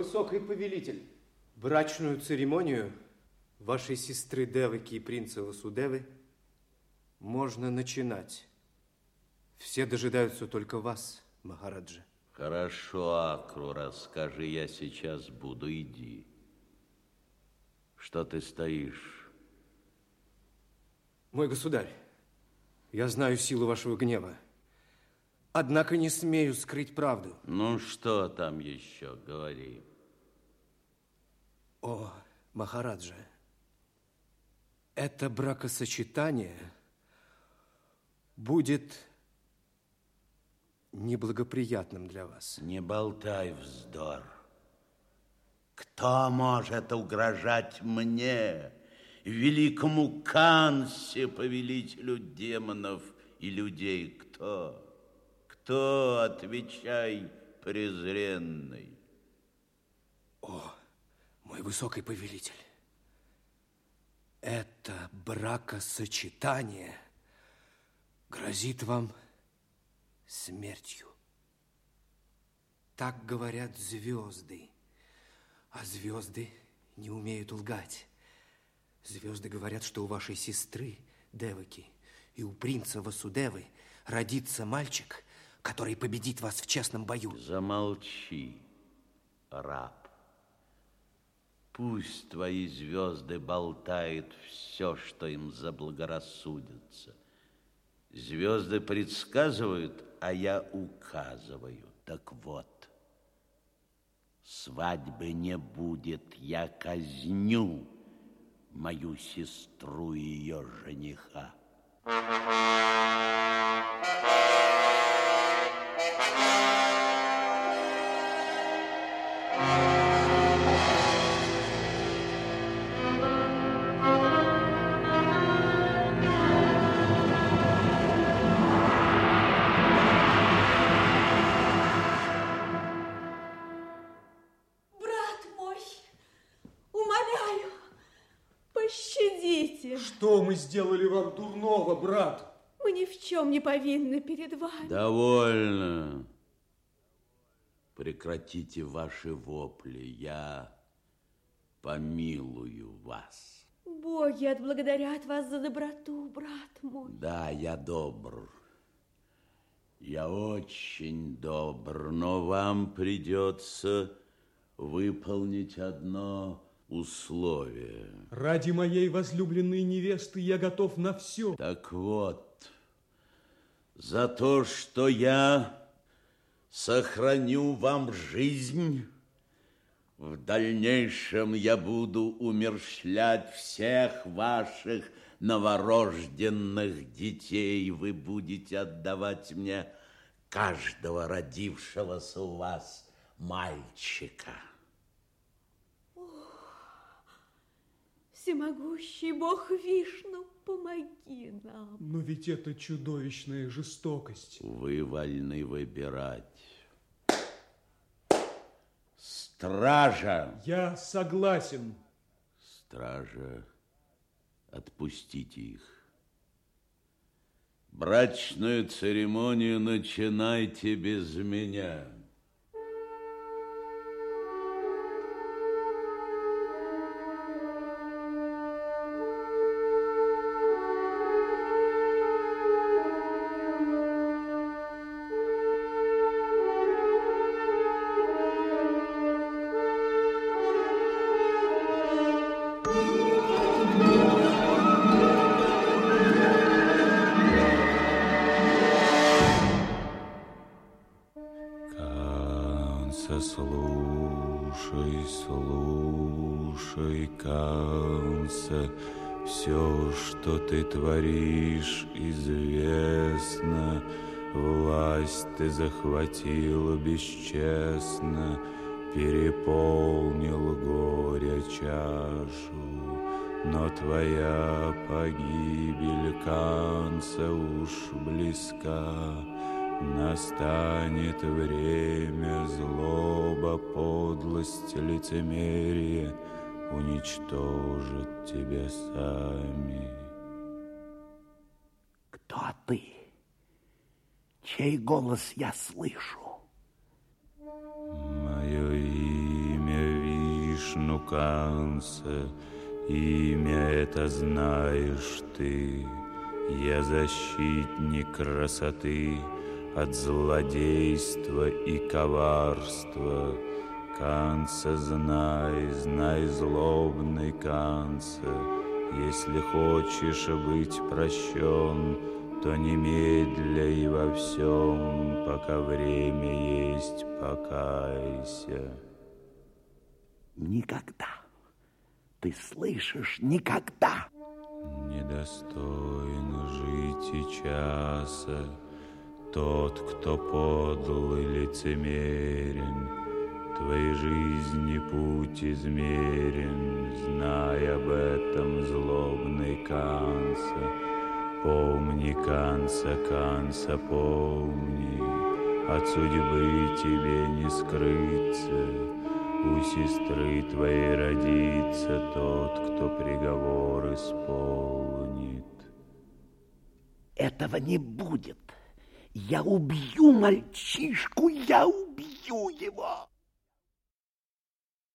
высокий повелитель, брачную церемонию вашей сестры Девыки и принца Васудевы можно начинать. Все дожидаются только вас, Махараджа. Хорошо, Акру, расскажи, я сейчас буду, иди. Что ты стоишь? Мой государь, я знаю силу вашего гнева. Однако не смею скрыть правду. Ну, что там еще, говори. О, Махараджа, это бракосочетание будет неблагоприятным для вас. Не болтай вздор. Кто может угрожать мне, великому Кансе, повелителю демонов и людей? Кто? Кто, отвечай, презренный? О, мой высокий повелитель, это бракосочетание грозит вам смертью. Так говорят звезды. А звезды не умеют лгать. Звезды говорят, что у вашей сестры Деваки и у принца Васудевы родится мальчик, который победит вас в честном бою. Замолчи, раб. Пусть твои звезды болтают все, что им заблагорассудится. Звезды предсказывают, а я указываю. Так вот, свадьбы не будет, я казню мою сестру и ее жениха. Брат Что мы сделали вам дурного, брат? Мы ни в чем не повинны перед вами. Довольно. Прекратите ваши вопли. Я помилую вас. Боги отблагодарят вас за доброту, брат мой. Да, я добр. Я очень добр, но вам придется выполнить одно условие. Ради моей возлюбленной невесты я готов на все. Так вот, за то, что я сохраню вам жизнь, в дальнейшем я буду умершлять всех ваших новорожденных детей. Вы будете отдавать мне каждого родившегося у вас мальчика. Всемогущий Бог Вишну, помоги нам. Но ведь это чудовищная жестокость. Вы вольны выбирать. Стража! Я согласен. Стража, отпустите их. Брачную церемонию начинайте без меня. Канса, слушай, слушай, Канса, все, что ты творишь, известно. Власть ты захватил бесчестно, переполнил горе чашу. Но твоя погибель, Канса, уж близка. Настанет время, злоба, подлость, лицемерие уничтожат тебя сами. Кто ты? Чей голос я слышу? Мое имя Вишну Канса, имя это знаешь ты. Я защитник красоты от злодейства и коварства. Канца знай, знай злобный Канца, если хочешь быть прощен, то немедля и во всем, пока время есть, покайся. Никогда. Ты слышишь? Никогда. Недостоин жить и часа тот, кто подл лицемерен. Твоей жизни путь измерен, знай об этом злобный Канса. Помни, Канса, Канса, помни, От судьбы тебе не скрыться. У сестры твоей родится тот, кто приговор исполнит. Этого не будет. Я убью мальчишку, я убью его.